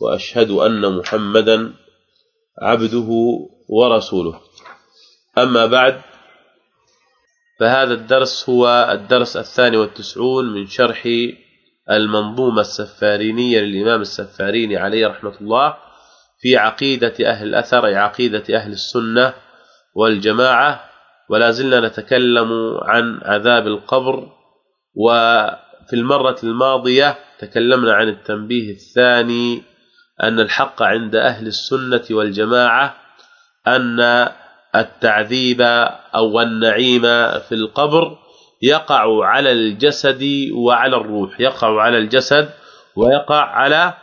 وأشهد أن محمدا عبده ورسوله. أما بعد فهذا الدرس هو الدرس الثاني والتسعون من شرح المنظومة السفارينية للإمام السفاريني عليه رحمة الله في عقيدة أهل الأثر أي عقيدة أهل السنة والجماعة. ولا زلنا نتكلم عن عذاب القبر. وفي المرة الماضية تكلمنا عن التنبيه الثاني أن الحق عند أهل السنة والجماعة أن التعذيب أو النعيم في القبر يقع على الجسد وعلى الروح يقع على الجسد ويقع على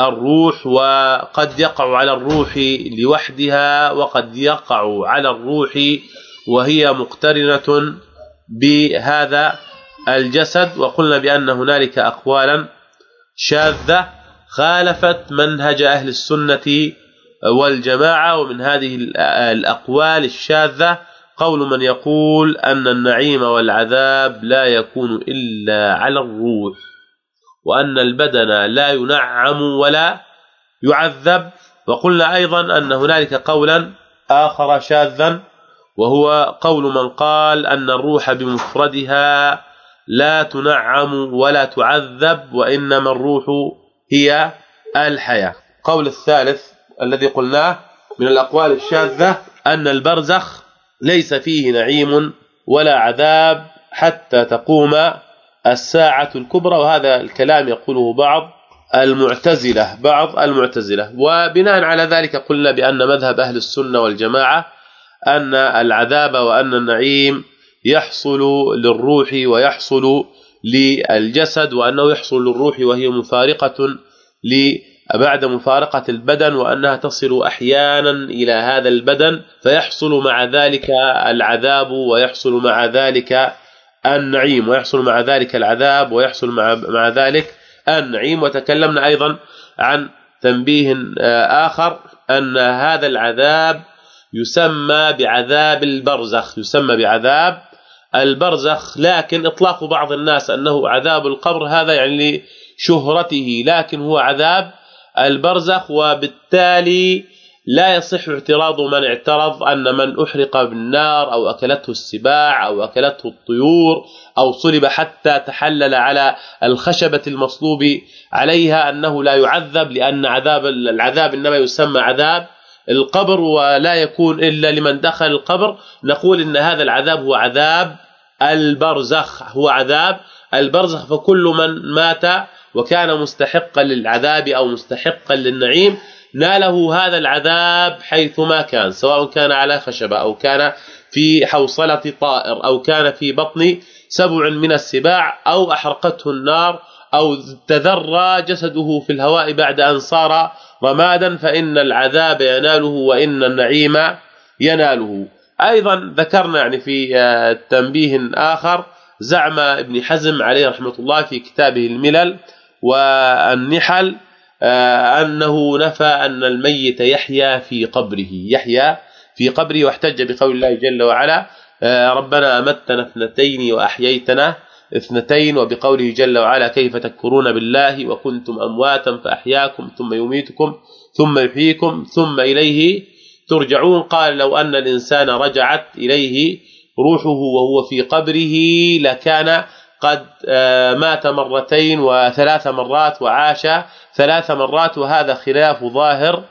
الروح وقد يقع على الروح لوحدها وقد يقع على الروح وهي مقترنة بهذا الجسد. وقلنا بأن هنالك أقوالا شاذة خالفت منهج أهل السنة والجماعة ومن هذه الأقوال الشاذة قول من يقول أن النعيم والعذاب لا يكون إلا على الروح وأن البدن لا ينعم ولا يعذب. وقلنا أيضا أن هنالك قولا آخر شاذا وهو قول من قال أن الروح بمفردها لا تنعم ولا تعذب وإنما الروح هي الحياة. قول الثالث الذي قلناه من الأقوال الشاذة أن البرزخ ليس فيه نعيم ولا عذاب حتى تقوم الساعة الكبرى وهذا الكلام يقوله بعض المعتزلة بعض المعتزلة. وبناء على ذلك قلنا بأن مذهب أهل السنة والجماعة أن العذاب وأن النعيم يحصل للروح ويحصل للجسد وأنه يحصل للروح وهي مفارقة بعد مفارقة البدن وأنها تصل أحيانا إلى هذا البدن فيحصل مع ذلك العذاب ويحصل مع ذلك النعيم ويحصل مع ذلك العذاب ويحصل مع مع ذلك النعيم. وتكلمنا أيضا عن تنبيه آخر أن هذا العذاب يسمى بعذاب البرزخ يسمى بعذاب البرزخ لكن إطلاق بعض الناس أنه عذاب القبر هذا يعني لشهرته لكن هو عذاب البرزخ وبالتالي لا يصح اعتراض من اعترض أن من أحرق بالنار أو أكلته السباع أو أكلته الطيور أو صلب حتى تحلل على الخشبة المصلوب عليها أنه لا يعذب لأن عذاب العذاب إنما يسمى عذاب القبر ولا يكون إلا لمن دخل القبر. نقول إن هذا العذاب هو عذاب البرزخ هو عذاب البرزخ. فكل من مات وكان مستحقا للعذاب أو مستحقا للنعيم ناله هذا العذاب حيثما كان سواء كان على خشبة أو كان في حوصلة طائر أو كان في بطن سبع من السباع أو أحرقته النار أو تذرى جسده في الهواء بعد أن صار رمادا فإن العذاب يناله وإن النعيم يناله. أيضا ذكرنا يعني في آه، تنبيه آخر زعم ابن حزم عليه رحمة الله في كتابه الملل والنحل آه، أنه نفى أن الميت يحيا في قبره يحيا في قبره واحتج بقول الله جل وعلا آه، ربنا أمتنا اثنتين وأحييتنا اثنتين وبقوله جل وعلا كيف تكفرون بالله وكنتم أمواتا فأحياكم ثم يميتكم ثم يحييكم ثم إليه ترجعون. قال لو أن الإنسان رجعت إليه روحه وهو في قبره لكان قد آه، مات مرتين وثلاث مرات وعاش ثلاث مرات وهذا خلاف ظاهر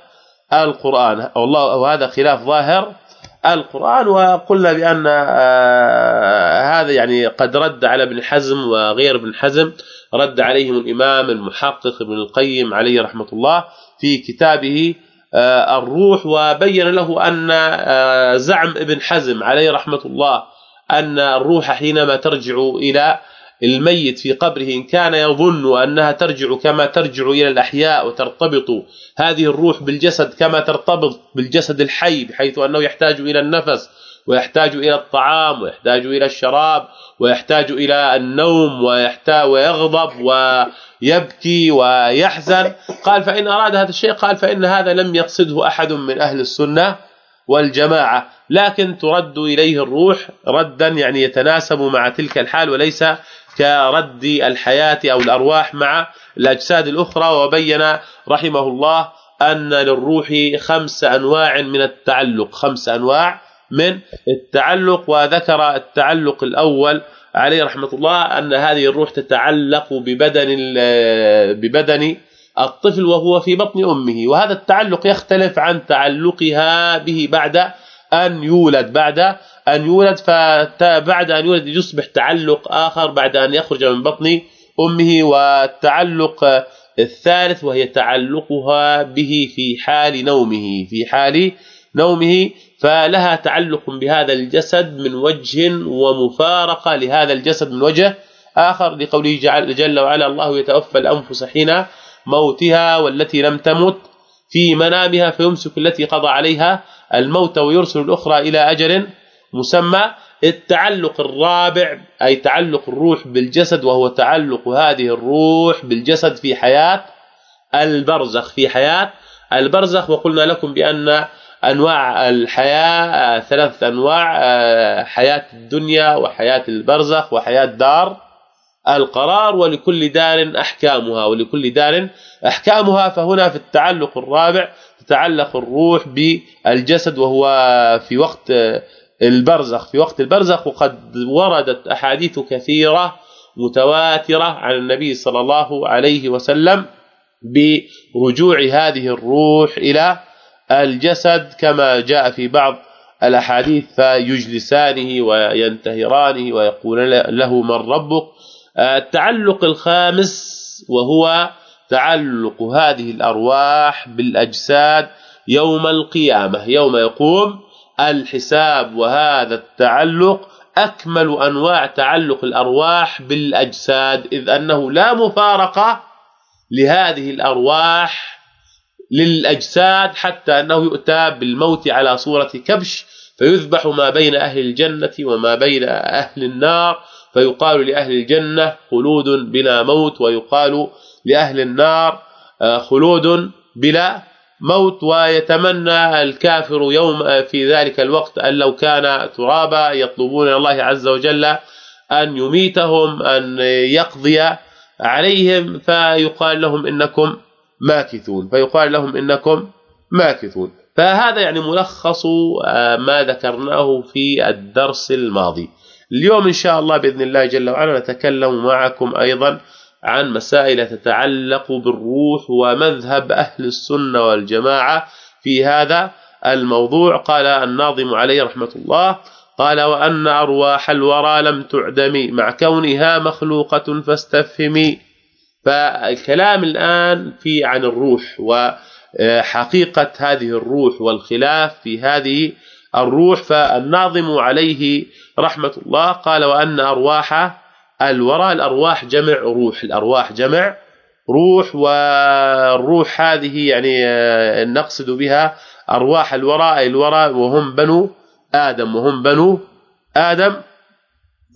القرآن. والله وهذا خلاف ظاهر القرآن وقلنا بأن آه، هذا يعني قد رد على ابن حزم وغير ابن حزم. رد عليهم الإمام المحقق ابن القيم عليه رحمة الله في كتابه آه، الروح وبين له أن زعم ابن حزم عليه رحمة الله أن الروح حينما ترجع إلى الميت في قبره إن كان يظن أنها ترجع كما ترجع إلى الأحياء وترتبط هذه الروح بالجسد كما ترتبط بالجسد الحي بحيث أنه يحتاج إلى النفس ويحتاج إلى الطعام ويحتاج إلى الشراب ويحتاج إلى النوم ويحتاج ويغضب ويبكي ويحزن. قال فإن أراد هذا الشيء قال فإن هذا لم يقصده أحد من أهل السنة والجماعة. لكن ترد إليه الروح ردا يعني يتناسب مع تلك الحال وليس كرد الحياة أو الأرواح مع الأجساد الأخرى وبين رحمه الله أن للروح خمس أنواع من التعلق. خمس أنواع من التعلق وذكر التعلق الأول عليه رحمة الله أن هذه الروح تتعلق ببدن ببدن الطفل وهو في بطن أمه. وهذا التعلق يختلف عن تعلقها به بعد أن يولد بعد أن يولد فبعد أن يولد يصبح تعلق آخر بعد أن يخرج من بطن أمه والتعلق الثالث وهي تعلقها به في حال نومه في حال نومه فلها تعلق بهذا الجسد من وجه ومفارقة لهذا الجسد من وجه آخر لقوله جل وعلا الله يتوفى الأنفس حين موتها والتي لم تمت في منامها فيمسك التي قضى عليها الموت ويرسل الأخرى إلى أجل مسمى التعلق الرابع أي تعلق الروح بالجسد وهو تعلق هذه الروح بالجسد في حياة البرزخ في حياة البرزخ. وقلنا لكم بأن أنواع الحياة ثلاث أنواع حياة الدنيا وحياة البرزخ وحياة دار القرار. ولكل دار أحكامها ولكل دار أحكامها. فهنا في التعلق الرابع تتعلق الروح بالجسد وهو في وقت البرزخ في وقت البرزخ وقد وردت أحاديث كثيرة متواترة عن النبي صلى الله عليه وسلم برجوع هذه الروح إلى الجسد كما جاء في بعض الأحاديث فيجلسانه وينتهرانه ويقول له من ربك. التعلق الخامس وهو تعلق هذه الأرواح بالأجساد يوم القيامة يوم يقوم الحساب وهذا التعلق أكمل أنواع تعلق الأرواح بالأجساد إذ أنه لا مفارقة لهذه الأرواح للأجساد حتى أنه يؤتى بالموت على صورة كبش فيذبح ما بين أهل الجنة وما بين أهل النار فيقال لأهل الجنة خلود بلا موت ويقال لأهل النار آه، خلود بلا موت ويتمنى الكافر يوم في ذلك الوقت أن لو كان ترابا يطلبون الله عز وجل أن يميتهم أن يقضي عليهم فيقال لهم إنكم ماكثون فيقال لهم إنكم ماكثون. فهذا يعني ملخص آه، ما ذكرناه في الدرس الماضي. اليوم إن شاء الله بإذن الله جل وعلا نتكلم معكم أيضا عن مسائل تتعلق بالروح ومذهب أهل السنة والجماعة في هذا الموضوع. قال الناظم عليه رحمة الله قال وأن أرواح الورى لم تعدم مع كونها مخلوقة فاستفهمي فالكلام الآن في عن الروح وحقيقة هذه الروح والخلاف في هذه الروح. فالناظم عليه رحمة الله قال وأن أرواح الورى الأرواح جمع روح الأرواح جمع روح والروح هذه يعني آه، نقصد بها أرواح الورى أي الورى وهم بنو آدم وهم بنو آدم.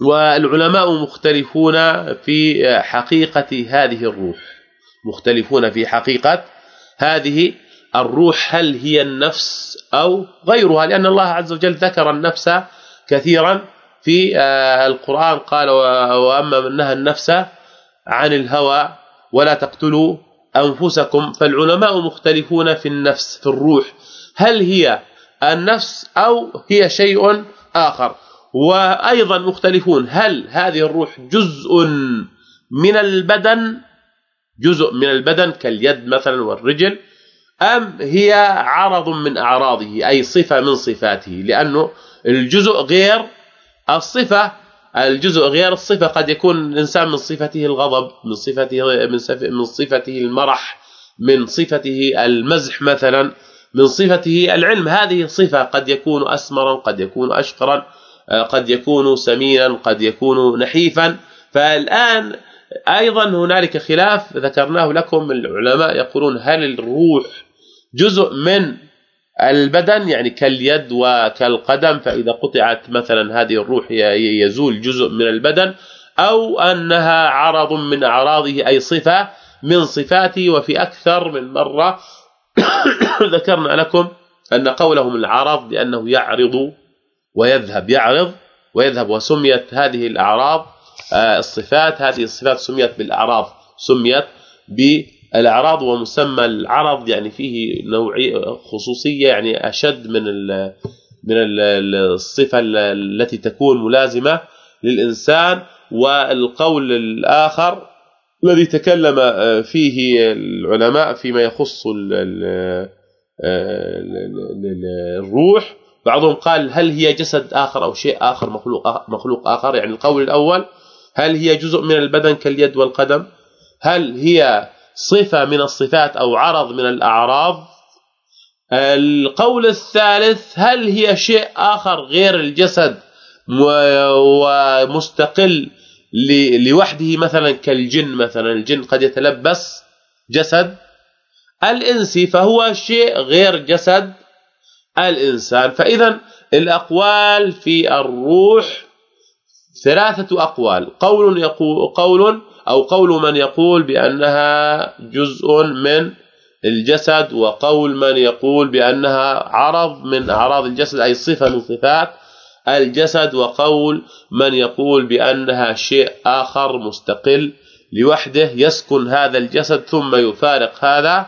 والعلماء مختلفون في حقيقة هذه الروح مختلفون في حقيقة هذه الروح هل هي النفس أو غيرها؟ لأن الله عز وجل ذكر النفس كثيرا. في آه، القرآن قال وأما من نهى النفس عن الهوى ولا تقتلوا أنفسكم فالعلماء مختلفون في النفس في الروح. هل هي النفس أو هي شيء آخر؟ وأيضا مختلفون. هل هذه الروح جزء من البدن؟ جزء من البدن كاليد مثلا والرجل؟ أم هي عرض من أعراضه أي صفة من صفاته؟ لأنه الجزء غير الصفة الجزء غير الصفة قد يكون الإنسان من صفته الغضب من صفته من من صفته المرح من صفته المزح مثلا من صفته العلم. هذه صفة قد يكون اسمرا قد يكون اشقرا قد يكون سمينا قد يكون نحيفا. فالآن أيضا هنالك خلاف ذكرناه لكم العلماء يقولون هل الروح جزء من البدن يعني كاليد وكالقدم فإذا قطعت مثلا هذه الروح يزول جزء من البدن أو أنها عرض من أعراضه أي صفة من صفاته وفي أكثر من مرة ذكرنا لكم أن قولهم العرض لأنه يعرض ويذهب يعرض ويذهب وسميت هذه الأعراض آه، الصفات هذه الصفات سميت بالأعراض سميت بالاعراض ومسمى العرض يعني فيه نوعية خصوصية يعني أشد من من الصفة التي تكون ملازمة للإنسان والقول الآخر الذي تكلم آه، فيه العلماء فيما يخص آه، الروح. بعضهم قال هل هي جسد آخر أو شيء آخر مخلوق مخلوق آخر؟ يعني القول الأول هل هي جزء من البدن كاليد والقدم؟ هل هي صفة من الصفات أو عرض من الأعراض. القول الثالث هل هي شيء آخر غير الجسد ومستقل لوحده مثلا كالجن مثلا؟ الجن قد يتلبس جسد. الانسي فهو شيء غير جسد. الإنسان فاذا الأقوال في الروح ثلاثة أقوال. قول يقول قول أو قول من يقول بأنها جزء من الجسد وقول من يقول بأنها عرض من أعراض الجسد أي صفة من صفات الجسد وقول من يقول بأنها شيء آخر مستقل لوحده يسكن هذا الجسد ثم يفارق هذا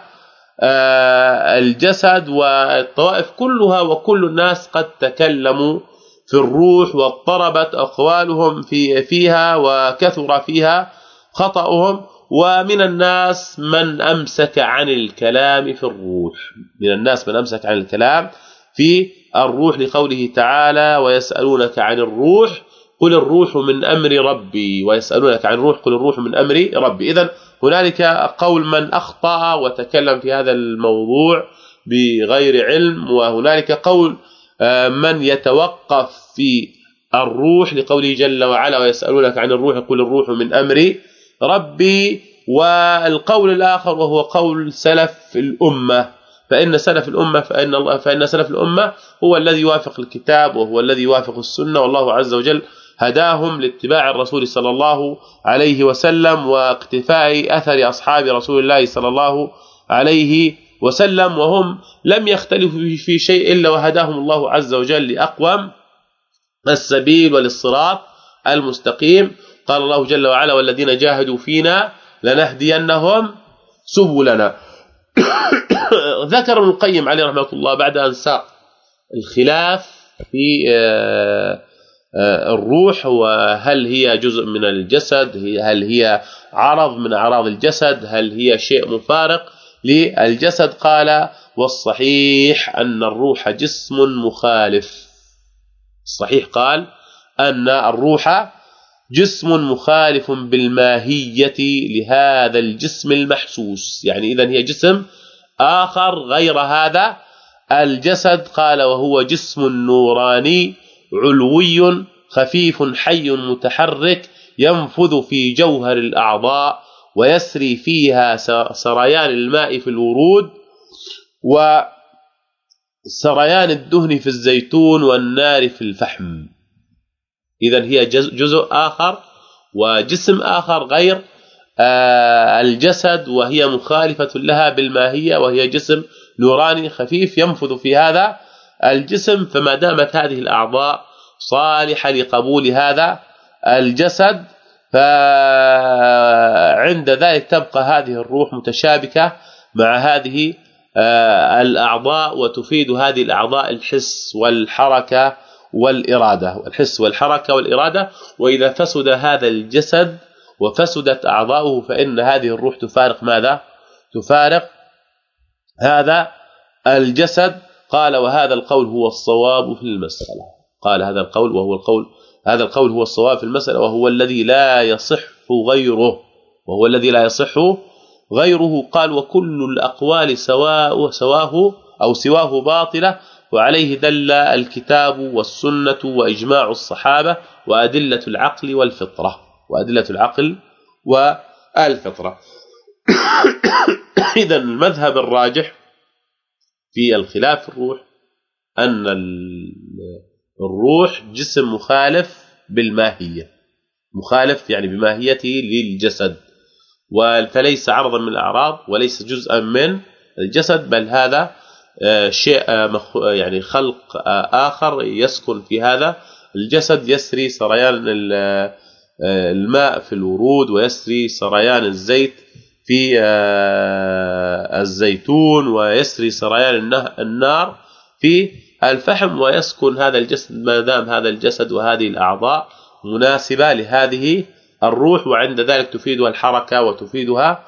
آه، الجسد والطوائف كلها وكل الناس قد تكلموا في الروح واضطربت أقوالهم في فيها وكثر فيها خطأهم ومن الناس من أمسك عن الكلام في الروح. من الناس من أمسك عن الكلام في الروح لقوله تعالى ويسألونك عن الروح قل الروح من أمر ربي. ويسألونك عن الروح قل الروح من أمر ربي. اذا هنالك قول من أخطأ وتكلم في هذا الموضوع بغير علم وهنالك قول آه، من يتوقف في الروح لقوله جل وعلا ويسألونك عن الروح قل الروح من أمر ربي والقول الآخر وهو قول سلف الأمة. فإن سلف الأمة فإن الله فإن سلف الأمة هو الذي يوافق الكتاب وهو الذي يوافق السنة. والله عز وجل هداهم لاتباع الرسول صلى الله عليه وسلم واقتفاء أثر أصحاب رسول الله صلى الله عليه وسلم. وهم لم يختلفوا في شيء إلا وهداهم الله عز وجل لأقوم السبيل وللصراط المستقيم. قال الله جل وعلا والذين جاهدوا فينا لنهدينهم سبلنا. ذكر ابن القيم عليه رحمه الله بعد أن ساق الخلاف في آه، آه، الروح وهل هي جزء من الجسد هل هي عرض من أعراض الجسد هل هي شيء مفارق للجسد. قال والصحيح أن الروح جسم مخالف. الصحيح قال أن الروح جسم مخالف بالماهية لهذا الجسم المحسوس. يعني إذا هي جسم آخر غير هذا. الجسد قال وهو جسم نوراني علوي خفيف حي متحرك ينفذ في جوهر الأعضاء ويسري فيها سريان الماء في الورود وسريان الدهن في الزيتون والنار في الفحم. اذا هي جزء آخر وجسم آخر غير آه، الجسد وهي مخالفة لها بالماهية وهي جسم نوراني خفيف ينفذ في هذا الجسم فما دامت هذه الأعضاء صالحة لقبول هذا الجسد فعند ذلك تبقى هذه الروح متشابكة مع هذه آه، الأعضاء وتفيد هذه الأعضاء الحس والحركة والإرادة الحس والحركة والإرادة وإذا فسد هذا الجسد وفسدت أعضاؤه فإن هذه الروح تفارق ماذا؟ تفارق هذا الجسد. قال وهذا القول هو الصواب في المسألة. قال هذا القول وهو القول هذا القول هو الصواب في المسألة وهو الذي لا يصح غيره وهو الذي لا يصح غيره. قال وكل الأقوال سواء سواه أو سواه باطلة وعليه دل الكتاب والسنة وإجماع الصحابة وأدلة العقل والفطرة وأدلة العقل والفطرة. اذا المذهب الراجح في الخلاف الروح أن الروح جسم مخالف بالماهية. مخالف يعني بماهيته للجسد. فليس عرضا من الأعراض وليس جزءا من الجسد بل هذا شيء آه، يعني خلق آه، آخر يسكن في هذا. الجسد يسري سريان الماء في الورود ويسري سريان الزيت في الزيتون ويسري سريان النار في الفحم ويسكن هذا الجسد ما دام هذا الجسد وهذه الأعضاء مناسبة لهذه الروح وعند ذلك تفيدها الحركة وتفيدها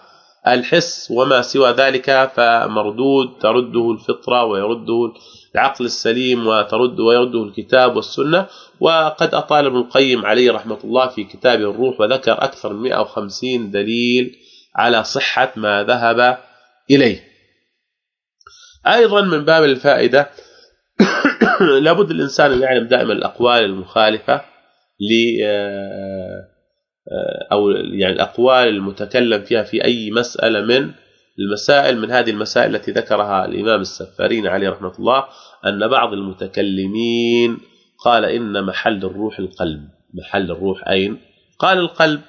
الحس وما سوى ذلك فمردود ترده الفطرة ويرده العقل السليم وترد ويرده الكتاب والسنة. وقد أطال ابن القيم عليه رحمة الله في كتابه الروح وذكر أكثر من 150 دليل على صحة ما ذهب إليه. أيضا من باب الفائدة لابد الإنسان أن يعلم دائما الأقوال المخالفة ل أو يعني الأقوال المتكلم فيها في أي مسألة من المسائل من هذه المسائل التي ذكرها الإمام السفارين عليه رحمة الله أن بعض المتكلمين قال إن محل الروح القلب محل الروح أين؟ قال القلب.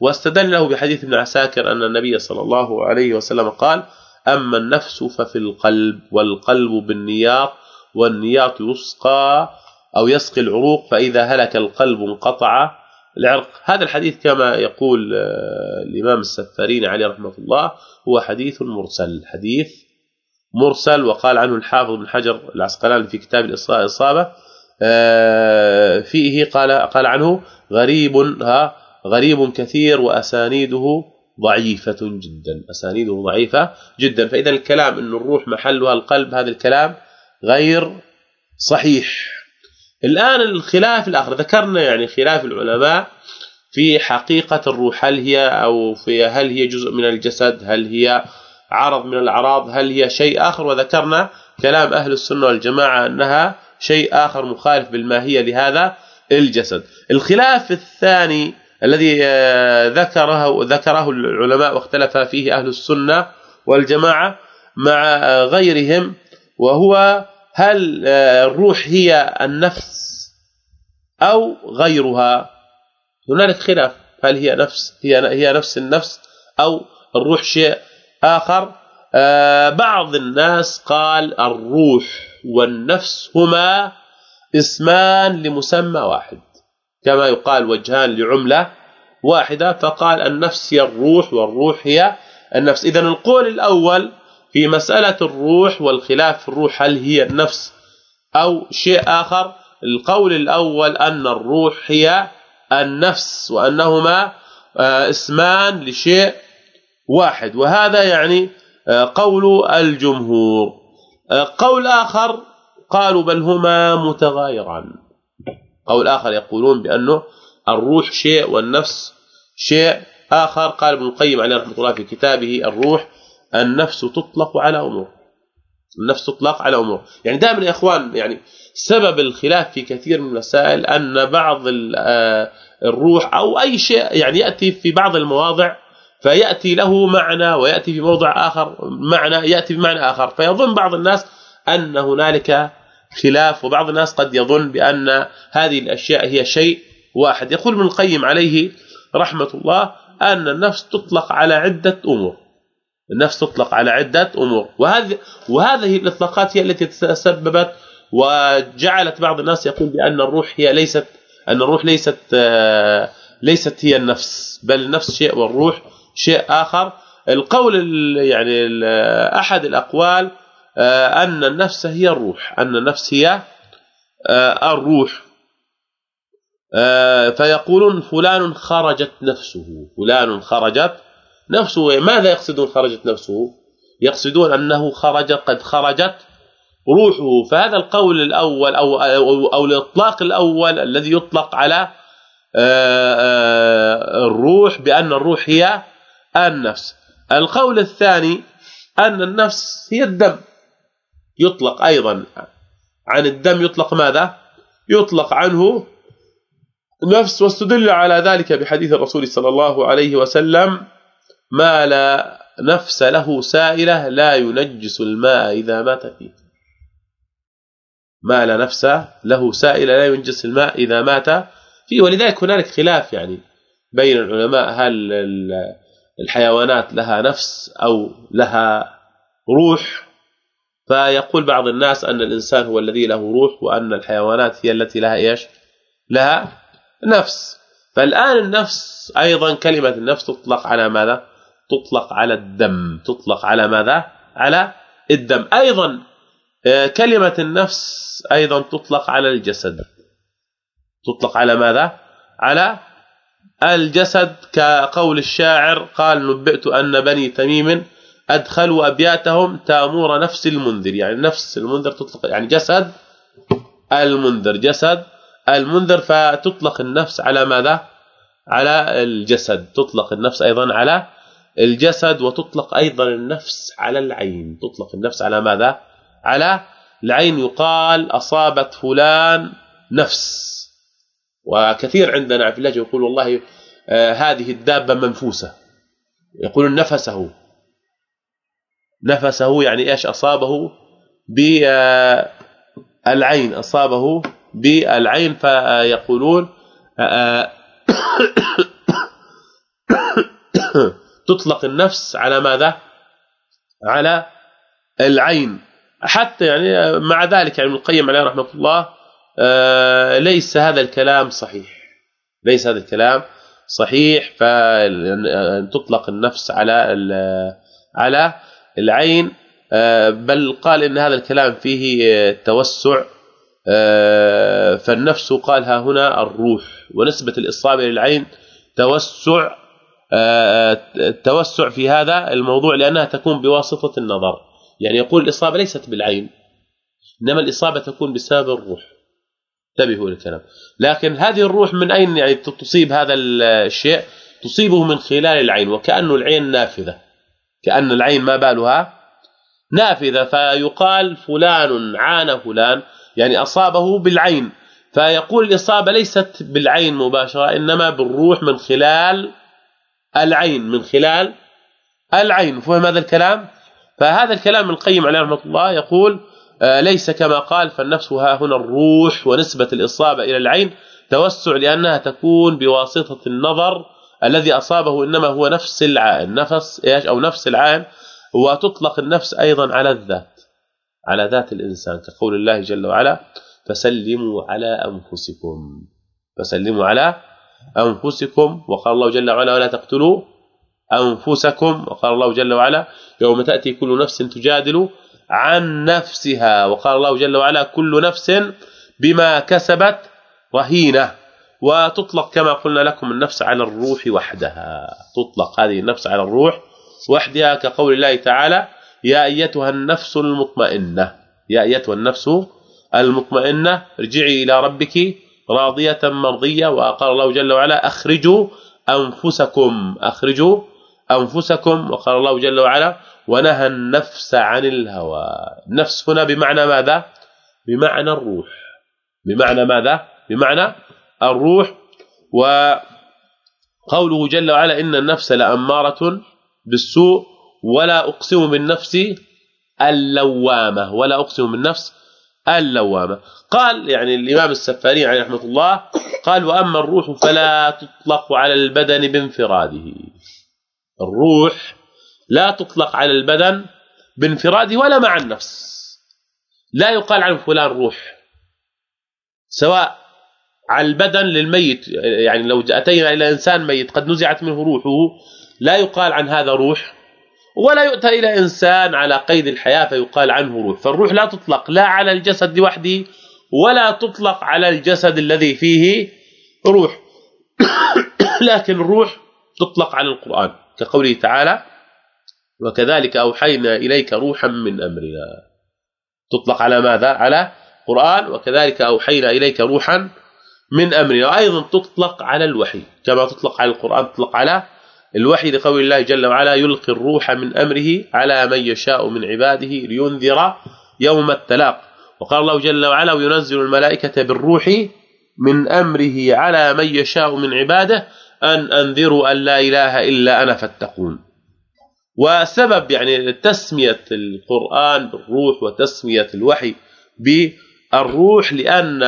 واستدل له بحديث ابن عساكر أن النبي صلى الله عليه وسلم قال أما النفس ففي القلب والقلب بالنياط والنياط يسقى أو يسقي العروق فإذا هلك القلب انقطع العرق. هذا الحديث كما يقول آه، الإمام السفارين عليه رحمة الله هو حديث مرسل. حديث مرسل وقال عنه الحافظ بن حجر العسقلاني في كتاب الإصابة آه، فيه قال قال عنه غريب ها غريب كثير وأسانيده ضعيفة جدا. أسانيده ضعيفة جدا. فإذا الكلام إن الروح محلها القلب هذا الكلام غير صحيح. الآن الخلاف الآخر ذكرنا يعني خلاف العلماء في حقيقة الروح هل هي أو في هل هي جزء من الجسد هل هي عرض من الأعراض هل هي شيء آخر؟ وذكرنا كلام أهل السنة والجماعة أنها شيء آخر مخالف بالماهية لهذا الجسد. الخلاف الثاني الذي آه، ذكره ذكره العلماء واختلف فيه أهل السنة والجماعة مع غيرهم وهو هل آه، الروح هي النفس أو غيرها؟ هنالك خلاف. هل هي نفس هي هي نفس النفس أو الروح شيء آخر؟ آه، بعض الناس قال الروح والنفس هما اسمان لمسمى واحد. كما يقال وجهان لعملة واحدة فقال النفس هي الروح والروح هي النفس. اذا القول الأول في مسألة الروح والخلاف في الروح هل هي النفس أو شيء آخر؟ القول الأول أن الروح هي النفس وأنهما آه، اسمان لشيء واحد وهذا يعني آه، قول الجمهور. آه، قول آخر قالوا بل هما متغايران. قول آخر يقولون بأنه الروح شيء والنفس شيء آخر. قال ابن القيم عليه رحمة الله في كتابه الروح النفس تطلق على أمور. النفس تطلق على أمور. يعني دائما يا إخوان يعني سبب الخلاف في كثير من المسائل أن بعض آه، الروح أو أي شيء يعني يأتي في بعض المواضع فيأتي له معنى ويأتي في موضع آخر معنى يأتي بمعنى آخر. فيظن بعض الناس أن هنالك خلاف وبعض الناس قد يظن بأن هذه الأشياء هي شيء واحد. يقول ابن القيم عليه رحمة الله أن النفس تطلق على عدة أمور. النفس تطلق على عدة أمور. وهذه وهذه الإطلاقات هي التي تسببت وجعلت بعض الناس يقول بأن الروح هي ليست أن الروح ليست ليست هي النفس بل النفس شيء والروح شيء آخر. القول يعني أحد الأقوال أن النفس هي الروح أن النفس هي الروح. فيقولون فلان خرجت نفسه فلان خرجت نفسه ماذا يقصدون خرجت نفسه؟ يقصدون أنه خرج قد خرجت روحه. فهذا القول الأول أو أو, أو الإطلاق الأول الذي يطلق على آه، آه، الروح بأن الروح هي النفس. القول الثاني أن النفس هي الدم. يطلق أيضا عن الدم يطلق ماذا؟ يطلق عنه نفس واستدل على ذلك بحديث الرسول صلى الله عليه وسلم ما لا نفس له سائلة لا ينجس الماء إذا مات فيه. ما لا نفس له سائلة لا ينجس الماء إذا مات فيه. ولذلك هنالك خلاف يعني بين العلماء هل الحيوانات لها نفس أو لها روح؟ فيقول بعض الناس أن الإنسان هو الذي له روح وأن الحيوانات هي التي لها إيش؟ لها نفس. فالآن النفس أيضا كلمة النفس تطلق على ماذا؟ تطلق على الدم. تطلق على ماذا؟ على الدم. أيضا آه، كلمة النفس أيضا تطلق على الجسد. تطلق على ماذا؟ على الجسد. كقول الشاعر قال نبئت أن بني تميم أدخلوا أبياتهم تامور نفس المنذر. يعني نفس المنذر تطلق يعني جسد المنذر. جسد المنذر فتطلق النفس على ماذا؟ على الجسد. تطلق النفس أيضا على الجسد وتطلق أيضا النفس على العين. تطلق النفس على ماذا؟ على العين. يقال أصابت فلان نفس. وكثير عندنا في اللهجه يقول والله آه هذه الدابة منفوسة. يقول نفسه. نفسه يعني إيش؟ أصابه بالعين أصابه بالعين فيقولون آه، تطلق النفس على ماذا؟ على العين. حتى يعني مع ذلك يعني ابن القيم عليه رحمة الله آه، ليس هذا الكلام صحيح. ليس هذا الكلام صحيح فأن تطلق النفس على على العين آه، بل قال إن هذا الكلام فيه توسع آه، فالنفس قالها هنا الروح ونسبة الإصابة للعين توسع التوسع في هذا الموضوع لأنها تكون بواسطة النظر. يعني يقول الإصابة ليست بالعين إنما الإصابة تكون بسبب الروح. انتبهوا للكلام. لكن هذه الروح من أين يعني تصيب هذا الشيء؟ تصيبه من خلال العين وكانه العين نافذة. كأن العين ما بالها؟ نافذة. فيقال فلان عانى فلان. يعني أصابه بالعين. فيقول الإصابة ليست بالعين مباشرة إنما بالروح من خلال العين من خلال العين فهم هذا الكلام؟ فهذا الكلام من القيم عليه رحمة الله يقول آه، ليس كما قال فالنفس ها هنا الروح ونسبة الإصابة إلى العين توسع لأنها تكون بواسطة النظر الذي أصابه إنما هو نفس العائن نفس إيش؟ أو نفس العائن وتطلق النفس أيضا على الذات على ذات الإنسان كقول الله جل وعلا فسلموا على أنفسكم فسلموا على أنفسكم وقال الله جل وعلا ولا تقتلوا أنفسكم وقال الله جل وعلا يوم تأتي كل نفس تجادل عن نفسها وقال الله جل وعلا كل نفس بما كسبت رهينة وتطلق كما قلنا لكم النفس على الروح وحدها. تطلق هذه النفس على الروح وحدها كقول الله تعالى يا أيتها النفس المطمئنة. يا أيتها النفس المطمئنة ارجعي إلى ربك راضية مرضيه وقال الله جل وعلا أخرجوا أنفسكم أخرجوا أنفسكم وقال الله جل وعلا ونهى النفس عن الهوى. النفس هنا بمعنى ماذا؟ بمعنى الروح. بمعنى ماذا؟ بمعنى الروح. وقوله جل وعلا إن النفس لأمارة بالسوء ولا أقسم بالنفس اللوامة ولا أقسم بالنفس اللوامه قال يعني الإمام السفاري عليه رحمة الله قال وأما الروح فلا تطلق على البدن بانفراده. الروح لا تطلق على البدن بانفراده ولا مع النفس. لا يقال عن فلان روح. سواء على البدن للميت يعني لو أتينا إلى إنسان ميت قد نزعت منه روحه لا يقال عن هذا روح. ولا يؤتى إلى إنسان على قيد الحياة فيقال عنه روح. فالروح لا تطلق لا على الجسد لوحده ولا تطلق على الجسد الذي فيه روح. لكن الروح تطلق على القرآن كقوله تعالى وكذلك أوحينا إليك روحا من أمرنا. تطلق على ماذا؟ على قران وكذلك أوحينا إليك روحا من أمرنا. أيضا تطلق على الوحي. كما تطلق على القرآن تطلق على الوحي لقول الله جل وعلا يلقي الروح من أمره على من يشاء من عباده لينذر يوم التلاق. وقال الله جل وعلا وينزل الملائكة بالروح من أمره على من يشاء من عباده أن أنذروا أن لا إله إلا أنا فاتقون. وسبب يعني تسمية القرآن بالروح وتسمية الوحي بالروح لأن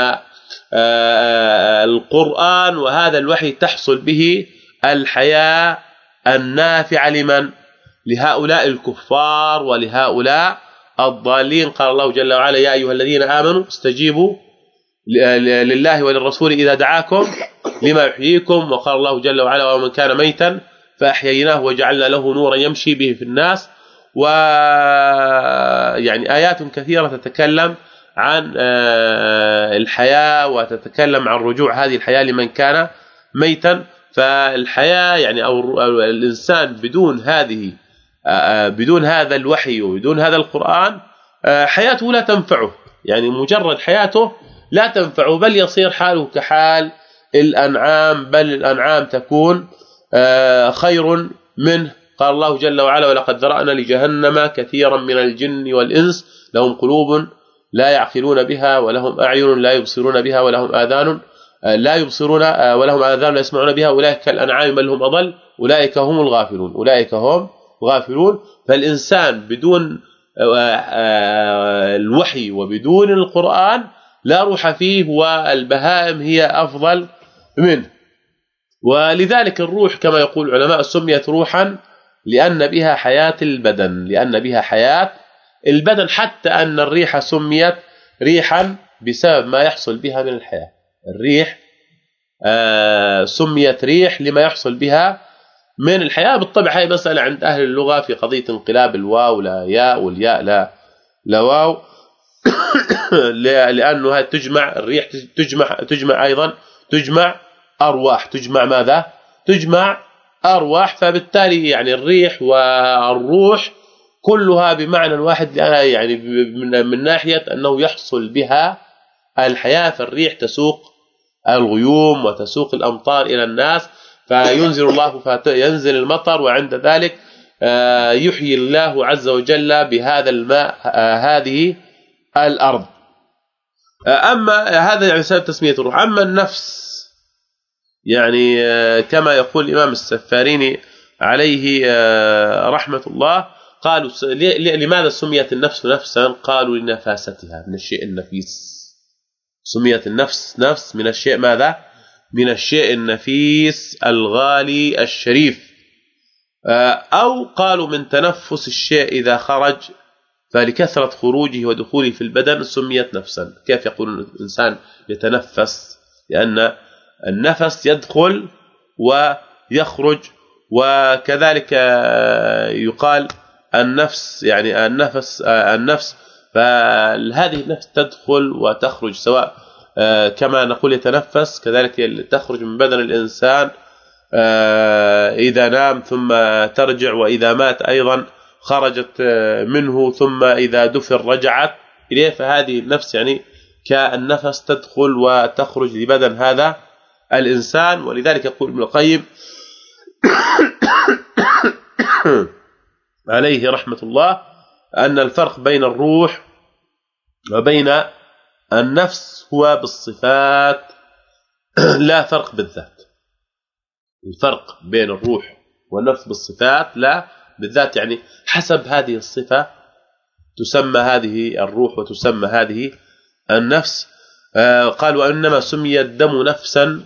آه، القرآن وهذا الوحي تحصل به الحياة النافعه لمن؟ لهؤلاء الكفار ولهؤلاء الضالين. قال الله جل وعلا يا أيها الذين آمنوا استجيبوا لله وللرسول إذا دعاكم لما يحييكم. وقال الله جل وعلا ومن كان ميتا فأحييناه وجعلنا له نورا يمشي به في الناس. و يعني آيات كثيرة تتكلم عن آه، الحياة وتتكلم عن رجوع هذه الحياة لمن كان ميتا. فالحياة يعني أو الإنسان بدون هذه آه، آه، بدون هذا الوحي وبدون هذا القرآن حياته لا تنفعه. يعني مجرد حياته لا تنفعه بل يصير حاله كحال الأنعام بل الأنعام تكون خير منه. قال الله جل وعلا ولقد ذرأنا لجهنم كثيرا من الجن والإنس لهم قلوب لا يعقلون بها ولهم أعين لا يبصرون بها ولهم آذان آه، لا يبصرون آه، ولهم اذان لا يسمعون بها. أولئك كالانعام بل هم أضل. أولئك هم الغافلون. أولئك هم غافلون. فالإنسان بدون آه، الوحي وبدون القرآن لا روح فيه والبهائم هي أفضل منه. ولذلك الروح كما يقول العلماء سميت روحا لأن بها حياة البدن لأن بها حياة البدن حتى أن الريح سميت ريحا بسبب ما يحصل بها من الحياة. الريح آه سميت ريح لما يحصل بها من الحياة. بالطبع هي مسألة عند أهل اللغة في قضية انقلاب الواو لا ياء والياء لا لا واو. لأنه تجمع الريح تجمع تجمع أيضا تجمع أرواح. تجمع ماذا؟ تجمع أرواح. فبالتالي يعني الريح والروح كلها بمعنى واحد يعني من ناحية أنه يحصل بها الحياة. فالريح تسوق الغيوم وتسوق الأمطار إلى الناس فينزل الله فينزل المطر وعند ذلك آه، يحيي الله عز وجل بهذا الماء آه، هذه الأرض. آه، أما هذا يعني سبب تسمية الروح. أما النفس يعني كما يقول الإمام السفاريني عليه رحمة الله قالوا لماذا سميت النفس نفسا؟ قالوا لنفاستها من الشيء النفيس. سميت النفس نفس من الشيء ماذا؟ من الشيء النفيس الغالي الشريف. آه، أو قالوا من تنفس الشيء إذا خرج فلكثرة خروجه ودخوله في البدن سميت نفسا. كيف يقول الإنسان يتنفس؟ لأن النفس يدخل ويخرج وكذلك آه، يقال النفس يعني النفس النفس فهذه النفس تدخل وتخرج سواء آه، كما نقول يتنفس كذلك تخرج من بدن الإنسان آه، إذا نام ثم ترجع وإذا مات أيضا خرجت آه، منه ثم إذا دفر رجعت إليه. فهذه النفس يعني كالنفس تدخل وتخرج لبدن هذا الإنسان. ولذلك يقول ابن القيم عليه رحمة الله أن الفرق بين الروح وبين النفس هو بالصفات لا فرق بالذات. الفرق بين الروح والنفس بالصفات لا بالذات يعني حسب هذه الصفة تسمى هذه الروح وتسمى هذه النفس. آه، قال وانما سمي الدم نفسا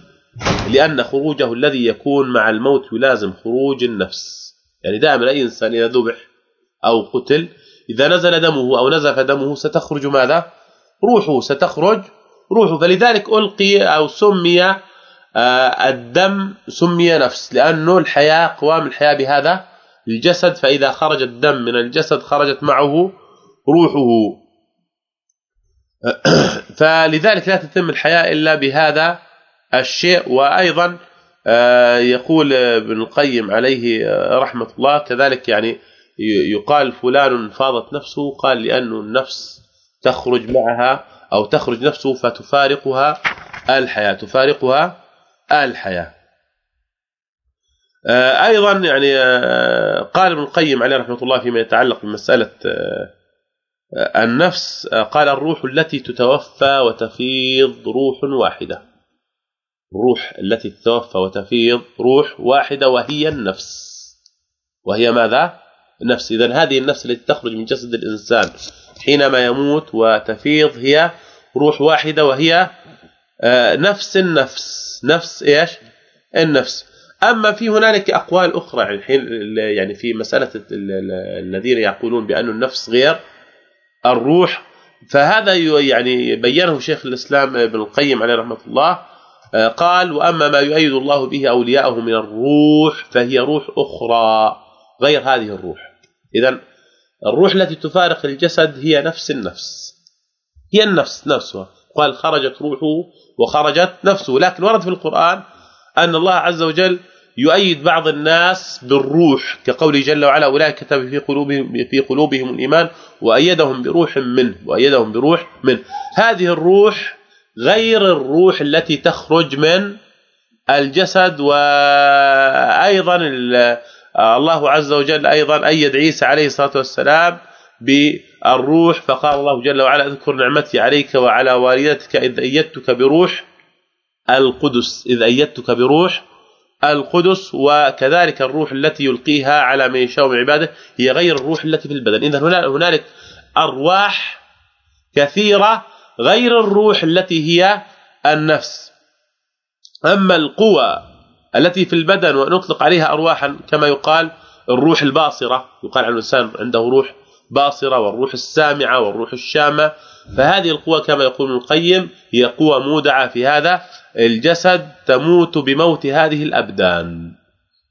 لأن خروجه الذي يكون مع الموت يلازم خروج النفس. يعني دائما أي إنسان إذا ذبح أو قتل إذا نزل دمه أو نزف دمه ستخرج ماذا؟ روحه ستخرج روحه. فلذلك ألقي أو سمي آه، الدم سمي نفس لأنه الحياة قوام الحياة بهذا الجسد. فإذا خرج الدم من الجسد خرجت معه روحه. فلذلك لا تتم الحياة إلا بهذا الشيء. وأيضا آه، يقول ابن القيم عليه رحمة الله كذلك يعني يقال فلان فاضت نفسه قال لأنه النفس تخرج معها أو تخرج نفسه فتفارقها الحياة تفارقها الحياة. آه، أيضا يعني آه، قال ابن القيم عليه رحمة الله فيما يتعلق بمسألة النفس قال الروح التي تتوفى وتفيض روح واحدة. الروح التي تتوفى وتفيض روح واحدة وهي النفس. وهي ماذا؟ النفس. اذا هذه النفس التي تخرج من جسد الإنسان حينما يموت وتفيض هي روح واحدة وهي آه، نفس النفس. نفس إيش؟ النفس. أما في هنالك أقوال أخرى الحين يعني في مسألة الذين يقولون بأن النفس غير الروح فهذا يعني بينه شيخ الإسلام ابن القيم عليه رحمة الله آه، قال وأما ما يؤيد الله به أولياءه من الروح فهي روح أخرى. غير هذه الروح. اذا الروح التي تفارق الجسد هي نفس النفس. هي النفس نفسها. قال خرجت روحه وخرجت نفسه. لكن ورد في القرآن أن الله عز وجل يؤيد بعض الناس بالروح كقوله جل وعلا أولئك كتب في قلوبهم في قلوبهم الإيمان وأيدهم بروح منه وأيدهم بروح منه. هذه الروح غير الروح التي تخرج من الجسد وأيضا الله عز وجل أيضا أيد عيسى عليه الصلاة والسلام بالروح فقال الله جل وعلا أذكر نعمتي عليك وعلى والدتك إذ أيدتك بروح القدس إذ أيدتك بروح القدس وكذلك الروح التي يلقيها على من يشاء من عباده هي غير الروح التي في البدن. اذا هنالك أرواح كثيرة غير الروح التي هي النفس. أما القوى التي في البدن ونطلق عليها ارواحا كما يقال الروح الباصرة. يقال عن الإنسان عنده روح باصرة والروح السامعة والروح الشامة. فهذه القوى كما يقول ابن القيم هي قوى مودعة في هذا. الجسد تموت بموت هذه الأبدان.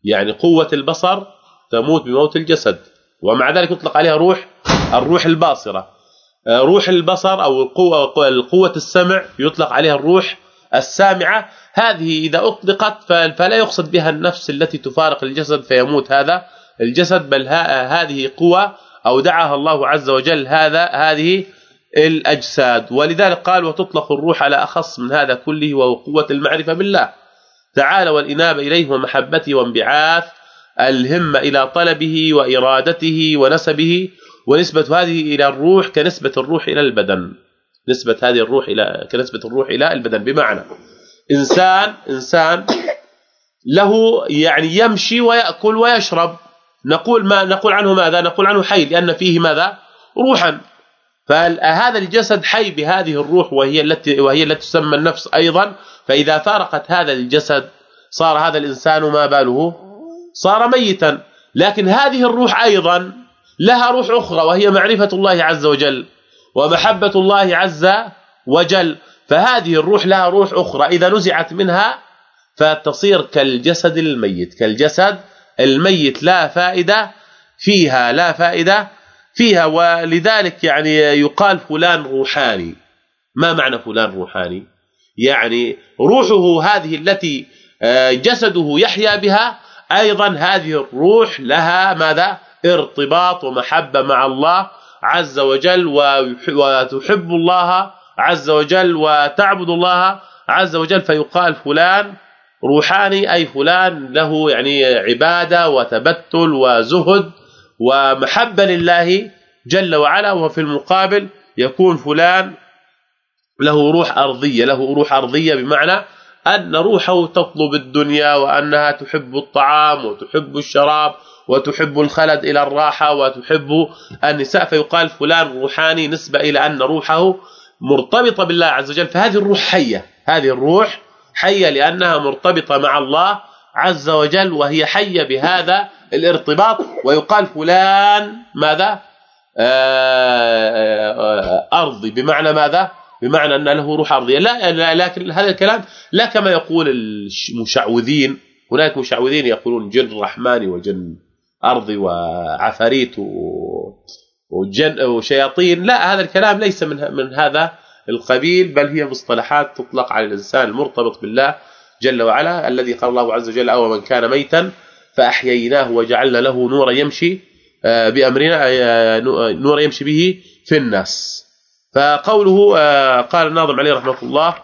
يعني قوة البصر تموت بموت الجسد. ومع ذلك يطلق عليها روح الروح الباصرة. روح البصر أو القوة القوة السمع يطلق عليها الروح السامعة. هذه إذا أطلقت فلا يقصد بها النفس التي تفارق الجسد فيموت. هذا الجسد بل هذه قوة أودعها الله عز وجل. هذا هذه الأجساد. ولذلك قال وتطلق الروح على أخص من هذا كله وهو قوة المعرفة بالله. تعالى والإنابة إليه ومحبته وانبعاث الهمة إلى طلبه وإرادته ونسبه. ونسبة هذه إلى الروح كنسبة الروح إلى البدن. نسبة هذه الروح إلى كنسبة الروح إلى البدن. بمعنى إنسان إنسان له يعني يمشي ويأكل ويشرب. نقول ما نقول عنه ماذا؟ نقول عنه حي لأن فيه ماذا؟ روحا. فهذا الجسد حي بهذه الروح وهي التي وهي التي تسمى النفس أيضا؟ فإذا فارقت هذا الجسد صار هذا الإنسان ما باله؟ صار ميتا. لكن هذه الروح أيضا لها روح أخرى وهي معرفة الله عز وجل ومحبة الله عز وجل. فهذه الروح لها روح أخرى. إذا نزعت منها فتصير كالجسد الميت. كالجسد الميت لا فائدة فيها لا فائدة فيها. ولذلك يعني يقال فلان روحاني. ما معنى فلان روحاني؟ يعني روحه هذه التي آه، جسده يحيا بها أيضا هذه الروح لها ماذا؟ ارتباط ومحبة مع الله عز وجل وتحب الله عز وجل وتعبد الله عز وجل فيقال فلان روحاني أي فلان له يعني عبادة وتبتل وزهد ومحبة لله جل وعلا وفي المقابل يكون فلان له روح أرضية له روح أرضية بمعنى أن روحه تطلب الدنيا وأنها تحب الطعام وتحب الشراب وتحب الخلد إلى الراحة وتحب النساء فيقال فلان روحاني نسبة إلى أن روحه مرتبطة بالله عز وجل فهذه الروح حية. هذه الروح حية لأنها مرتبطة مع الله عز وجل وهي حية بهذا الارتباط. ويقال فلان ماذا؟ آه، آه، أرضي. بمعنى ماذا؟ بمعنى أن له روح أرضية. لا لكن هذا الكلام لا كما يقول المشعوذين. هناك مشعوذين يقولون جن رحماني وجن ارضي وعفاريت وجن وشياطين. لا هذا الكلام ليس من من هذا القبيل بل هي مصطلحات تطلق على الإنسان المرتبط بالله جل وعلا الذي قال الله عز وجل أو من كان ميتا فأحييناه وجعلنا له نورا يمشي آه، بأمرنا آه، نورا يمشي به في الناس. فقوله آه، قال الناظم عليه رحمة الله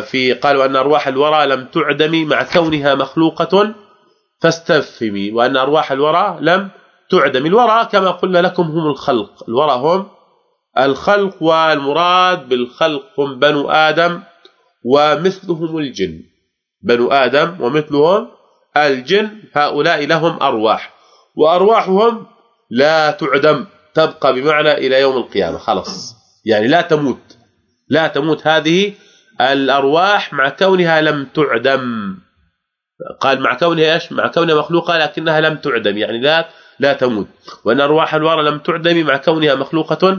في قالوا أن أرواح الورى لم تعدم مع كونها مخلوقة فاستفهمي وأن أرواح الورى لم تعدم. الورى كما قلنا لكم هم الخلق. الورى هم الخلق والمراد بالخلق هم بنو آدم ومثلهم الجن. بنو آدم ومثلهم الجن هؤلاء لهم أرواح. وأرواحهم لا تعدم تبقى بمعنى إلى يوم القيامة. خلاص. يعني لا تموت. لا تموت. هذه الأرواح مع كونها لم تعدم. قال مع كونها إيش؟ مع كونها مخلوقة لكنها لم تعدم. يعني لا لا تموت وان ارواح الورى لم تعدم مع كونها مخلوقه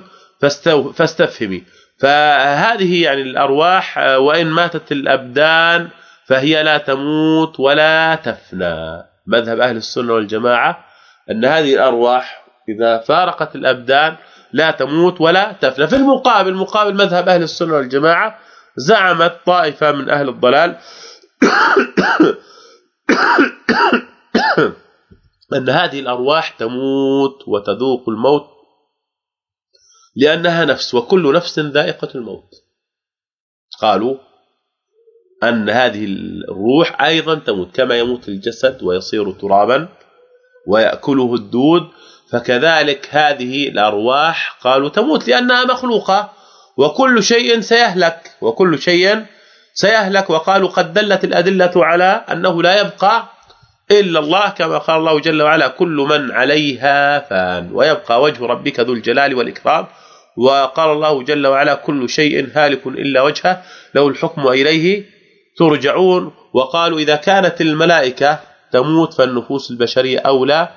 فاستفهمي فهذه يعني الارواح وان ماتت الابدان فهي لا تموت ولا تفنى مذهب أهل السنة والجماعه ان هذه الارواح اذا فارقت الابدان لا تموت ولا تفنى في المقابل مقابل مذهب أهل السنة والجماعه زعمت طائفه من أهل الضلال أن هذه الأرواح تموت وتذوق الموت لأنها نفس وكل نفس ذائقة الموت. قالوا أن هذه الروح أيضا تموت كما يموت الجسد ويصير ترابا ويأكله الدود. فكذلك هذه الأرواح قالوا تموت لأنها مخلوقة وكل شيء سيهلك وكل شيء سيهلك. وقالوا قد دلت الأدلة على أنه لا يبقى إلا الله كما قال الله جل وعلا كل من عليها فان. ويبقى وجه ربك ذو الجلال والإكرام. وقال الله جل وعلا كل شيء هالك إلا وجهه له الحكم واليه ترجعون. وقالوا إذا كانت الملائكة تموت فالنفوس البشرية أولى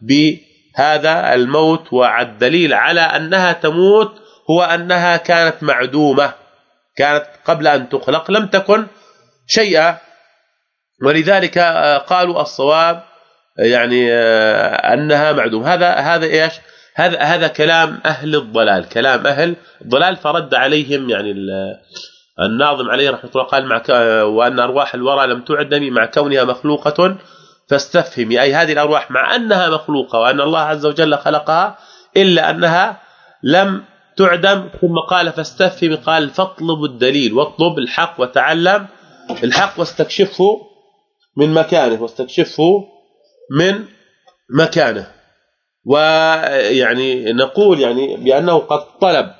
بهذا الموت. والدليل على أنها تموت هو أنها كانت معدومة كانت قبل أن تخلق لم تكن شيئا. ولذلك قالوا الصواب يعني أنها معدومه هذا هذا إيش؟ هذا هذا كلام أهل الضلال. كلام أهل الضلال فرد عليهم يعني الناظم عليه رحمة الله قال مع وأن أرواح الورى لم تعدم مع كونها مخلوقة فاستفهمي. أي هذه الأرواح مع أنها مخلوقة وأن الله عز وجل خلقها إلا أنها لم تعدم ثم قال فاستفهمي قال فاطلب الدليل واطلب الحق وتعلم الحق واستكشفه من مكانه واستكشفه من مكانه. ويعني نقول يعني بأنه قد طلب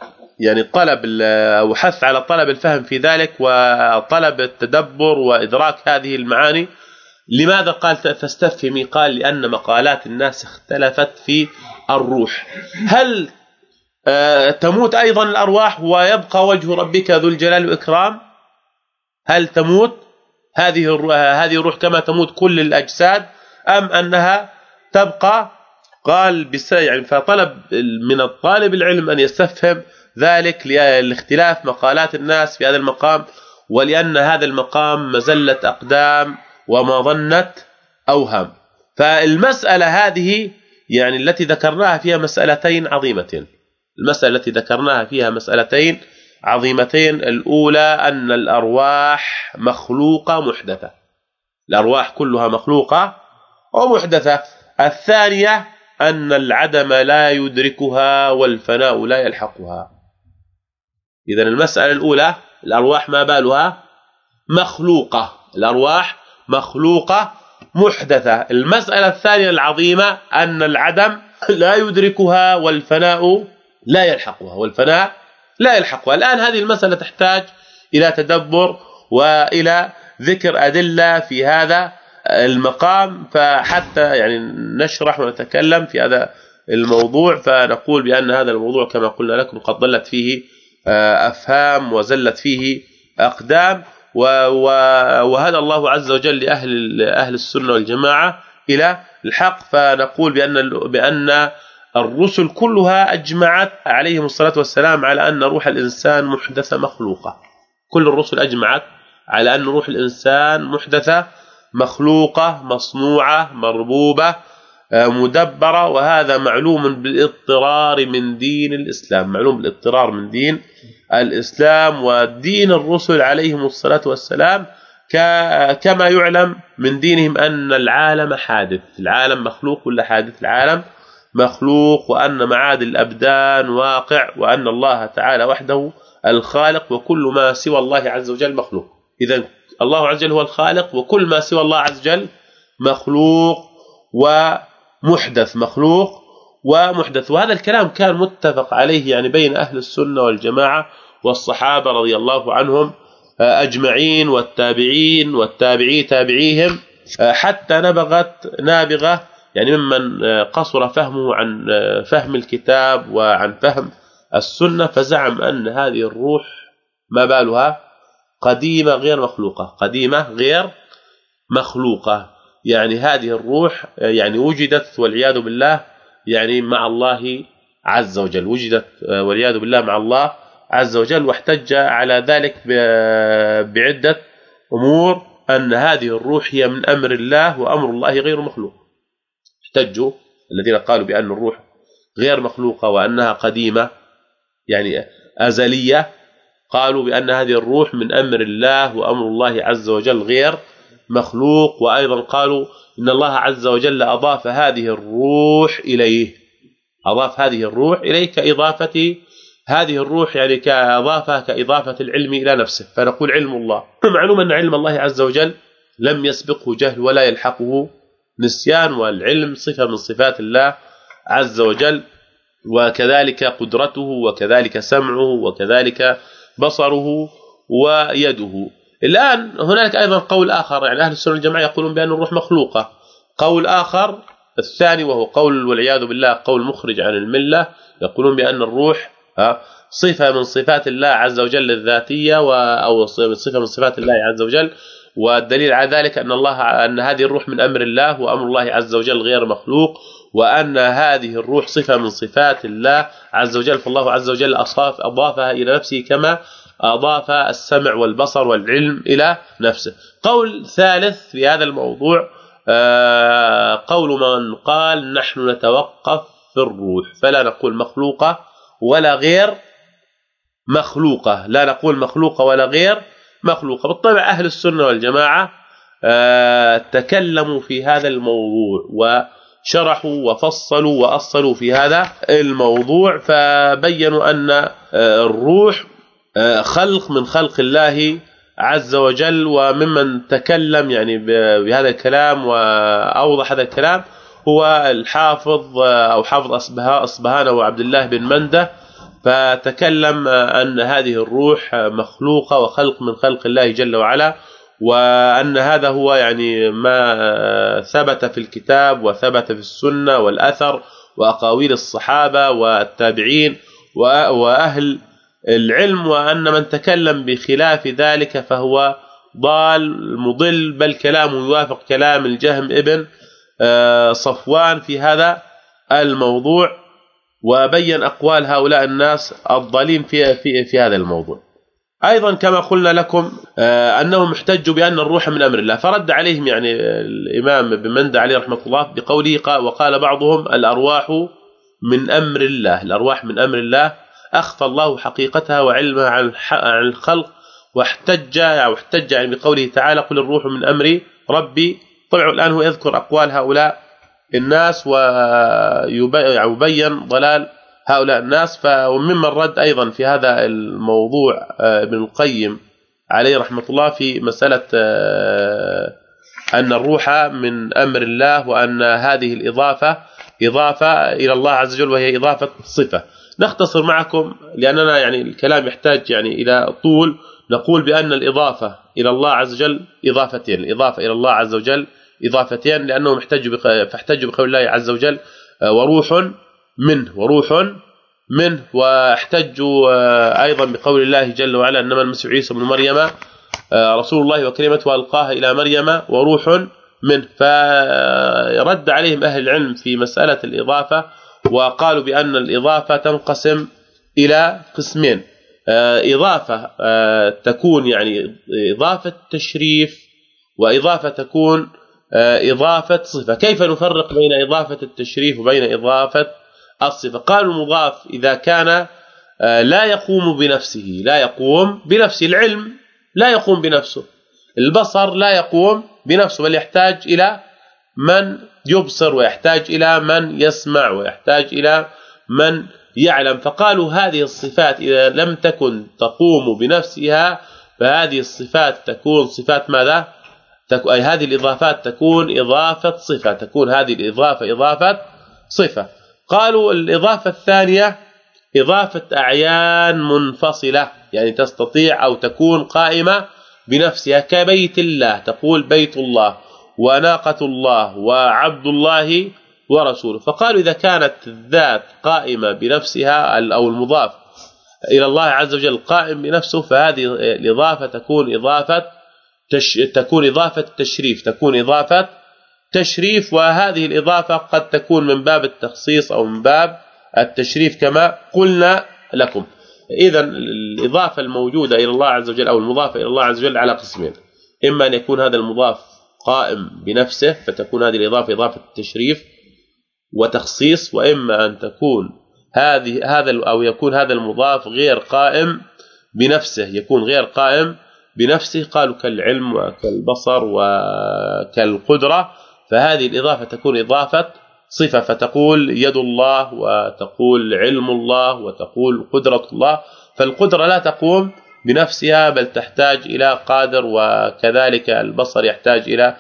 يعني طلب أو حث على طلب الفهم في ذلك وطلب التدبر وإدراك هذه المعاني. لماذا قال فاستفهمي؟ قال لأن مقالات الناس اختلفت في الروح. هل آه، تموت أيضا الأرواح ويبقى وجه ربك ذو الجلال والإكرام؟ هل تموت؟ هذه هذه الروح كما تموت كل الأجساد أم أنها تبقى قال يعني فطلب من الطالب العلم أن يستفهم ذلك لاختلاف مقالات الناس في هذا المقام ولأن هذا المقام مزله أقدام ومظنه أوهام. فالمسألة هذه يعني التي ذكرناها فيها مسألتين عظيمتين. المسألة التي ذكرناها فيها مسألتين عظيمتين. الأولى أن الأرواح مخلوقة محدثة. الأرواح كلها مخلوقة ومحدثة. الثانية أن العدم لا يدركها والفناء لا يلحقها. اذا المسألة الأولى الأرواح ما بالها؟ مخلوقة. الأرواح مخلوقة محدثة. المسألة الثانية العظيمة أن العدم لا يدركها والفناء لا يلحقها. والفناء لا يلحقها. الآن هذه المسألة تحتاج إلى تدبر وإلى ذكر أدلة في هذا المقام فحتى يعني نشرح ونتكلم في هذا الموضوع فنقول بأن هذا الموضوع كما قلنا لكم قد ضلت فيه آه، أفهام وزلت فيه أقدام وهذا الله عز وجل لأهل أهل السنة والجماعة إلى الحق. فنقول بأن بأن الرسل كلها أجمعت عليهم الصلاة والسلام على أن روح الإنسان محدثه مخلوقة. كل الرسل أجمعت على أن روح الإنسان محدثة مخلوقة مصنوعة مربوبة آه، مدبرة وهذا معلوم بالإضطرار من دين الإسلام. معلوم بالإضطرار من دين الإسلام ودين الرسل عليهم الصلاة والسلام كما يعلم من دينهم أن العالم حادث. العالم مخلوق ولا حادث العالم؟ مخلوق وأن معاد الأبدان واقع وأن الله تعالى وحده الخالق وكل ما سوى الله عز وجل مخلوق. اذا الله عز وجل هو الخالق وكل ما سوى الله عز وجل مخلوق ومحدث مخلوق ومحدث. وهذا الكلام كان متفق عليه يعني بين أهل السنة والجماعة والصحابة رضي الله عنهم أجمعين والتابعين والتابعي تابعيهم حتى نبغت نابغة يعني ممن قصر فهمه عن فهم الكتاب وعن فهم السنة فزعم أن هذه الروح ما بالها قديمة غير مخلوقة. قديمة غير مخلوقة. يعني هذه الروح يعني وجدت والعياذ بالله يعني مع الله عز وجل. وجدت والعياذ بالله مع الله عز وجل واحتج على ذلك بعدة أمور أن هذه الروح هي من أمر الله وأمر الله غير مخلوق. احتجوا الذين قالوا بأن الروح غير مخلوقة وأنها قديمة يعني أزلية قالوا بأن هذه الروح من أمر الله وأمر الله عز وجل غير مخلوق وأيضا قالوا إن الله عز وجل أضاف هذه الروح إليه. أضاف هذه الروح إليه كإضافة هذه الروح يعني كإضافة كإضافة العلم إلى نفسه. فنقول علم الله. معلوم أن علم الله عز وجل لم يسبقه جهل ولا يلحقه نسيان والعلم صفة من صفات الله عز وجل وكذلك قدرته وكذلك سمعه وكذلك بصره ويده. الآن هناك أيضا قول آخر يعني أهل السنة والجماعة يقولون بأن الروح مخلوقة. قول آخر الثاني وهو قول والعياذ بالله قول مخرج عن الملة يقولون بأن الروح صفة من صفات الله عز وجل الذاتية أو صفة من صفات الله عز وجل والدليل على ذلك أن الله أن هذه الروح من أمر الله وأمر الله عز وجل غير مخلوق وأن هذه الروح صفة من صفات الله عز وجل فالله عز وجل أصاف أضافها إلى نفسه كما أضاف السمع والبصر والعلم إلى نفسه. قول ثالث في هذا الموضوع آه، قول من قال نحن نتوقف في الروح فلا نقول مخلوقة ولا غير مخلوقة لا نقول مخلوقة ولا غير مخلوقة. بالطبع أهل السنة والجماعة آه، تكلموا في هذا الموضوع وشرحوا وفصلوا وأصلوا في هذا الموضوع فبينوا أن آه، الروح آه، خلق من خلق الله عز وجل وممن تكلم يعني بهذا الكلام وأوضح هذا الكلام هو الحافظ أو حافظ أصبهان وعبد الله بن منده فتكلم أن هذه الروح مخلوقة وخلق من خلق الله جل وعلا وأن هذا هو يعني ما ثبت في الكتاب وثبت في السنة والأثر وأقاويل الصحابة والتابعين وأهل العلم وأن من تكلم بخلاف ذلك فهو ضال مضل بل كلامه يوافق كلام الجهم ابن آه، صفوان في هذا الموضوع. وبين أقوال هؤلاء الناس الضالين في في في هذا الموضوع. أيضا كما قلنا لكم آه، أنهم احتجوا بأن الروح من أمر الله. فرد عليهم يعني الإمام ابن مندى عليه رحمة الله بقوله وقال بعضهم الأرواح من أمر الله الأرواح من أمر الله أخفى الله حقيقتها وعلمها عن الخلق واحتج أو احتج يعني بقوله تعالى قل الروح من أمر ربي. طبعا الآن هو يذكر أقوال هؤلاء الناس ويبين ضلال هؤلاء الناس. وممن رد أيضا في هذا الموضوع آه، ابن القيم عليه رحمة الله في مسألة آه، أن الروح من أمر الله وأن هذه الإضافة إضافة إلى الله عز وجل وهي إضافة صفة. نختصر معكم لأننا يعني الكلام يحتاج يعني إلى طول. نقول بأن الإضافة إلى الله عز وجل إضافتين الإضافة إلى الله عز وجل إضافتين لأنهم احتجوا فاحتجوا بقول الله عز وجل آه، وروح منه وروح منه واحتجوا آه، أيضا بقول الله جل وعلا إنما المسيح عيسى ابن مريم آه، رسول الله وكلمته القاها إلى مريم وروح منه. فرد عليهم أهل العلم في مسألة الإضافة وقالوا بأن الإضافة تنقسم إلى قسمين. إضافة تكون يعني إضافة تشريف وإضافة تكون إضافة صفة. كيف نفرق بين إضافة التشريف وبين إضافة الصفة؟ قالوا المضاف إذا كان آه، لا يقوم بنفسه لا يقوم بنفسه. العلم لا يقوم بنفسه. البصر لا يقوم بنفسه بل يحتاج إلى من يبصر ويحتاج إلى من يسمع ويحتاج إلى من يعلم. فقالوا هذه الصفات إذا لم تكن تقوم بنفسها فهذه الصفات تكون صفات ماذا؟ أي هذه الإضافات تكون إضافة صفة تكون هذه الإضافة إضافة صفة. قالوا الإضافة الثانية إضافة أعيان منفصلة يعني تستطيع أو تكون قائمة بنفسها كبيت الله تقول بيت الله وناقة الله وعبد الله ورسوله. فقالوا إذا كانت الذات قائمة بنفسها أو المضاف إلى الله عز وجل قائم بنفسه فهذه الإضافة تكون إضافة تش... تكون إضافة تشريف تكون إضافة تشريف وهذه الإضافة قد تكون من باب التخصيص أو من باب التشريف كما قلنا لكم. إذا الإضافة الموجودة إلى الله عز وجل أو المضافه إلى الله عز وجل على قسمين. إما أن يكون هذا المضاف قائم بنفسه فتكون هذه الإضافة إضافة تشريف وتخصيص وإما أن تكون هذه هذا أو يكون هذا المضاف غير قائم بنفسه يكون غير قائم بنفسه قالوا كالعلم وكالبصر وكالقدرة فهذه الإضافة تكون إضافة صفة فتقول يد الله وتقول علم الله وتقول قدرة الله فالقدرة لا تقوم بنفسها بل تحتاج إلى قادر وكذلك البصر يحتاج إلى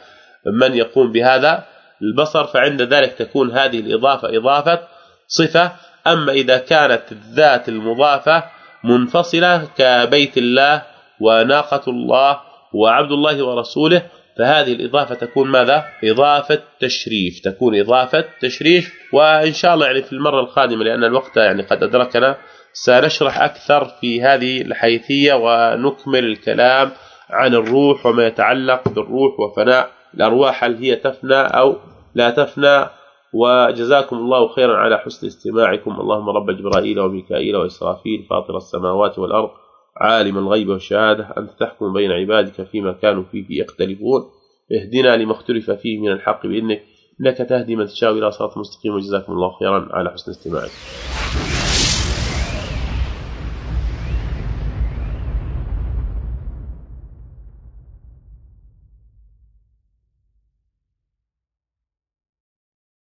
من يقوم بهذا. البصر فعند ذلك تكون هذه الإضافة إضافة صفة. أما إذا كانت الذات المضافة منفصلة كبيت الله وناقة الله وعبد الله ورسوله فهذه الإضافة تكون ماذا؟ إضافة تشريف تكون إضافة تشريف وإن شاء الله يعني في المرة القادمة لأن الوقت يعني قد أدركنا سنشرح أكثر في هذه الحيثية ونكمل الكلام عن الروح وما يتعلق بالروح وفناء الأرواح هل هي تفنى أو لا تفنى؟ وجزاكم الله خيرا على حسن استماعكم. اللهم رب جبرائيل وميكائيل وإسرافيل فاطر السماوات والأرض عالم الغيب والشهادة انت تحكم بين عبادك فيما كانوا فيه يختلفون اهدنا لما اختلف فيه من الحق بإذنك. إنك تهدي من تشاء إلى صراط مستقيم. وجزاكم الله خيرا على حسن استماعكم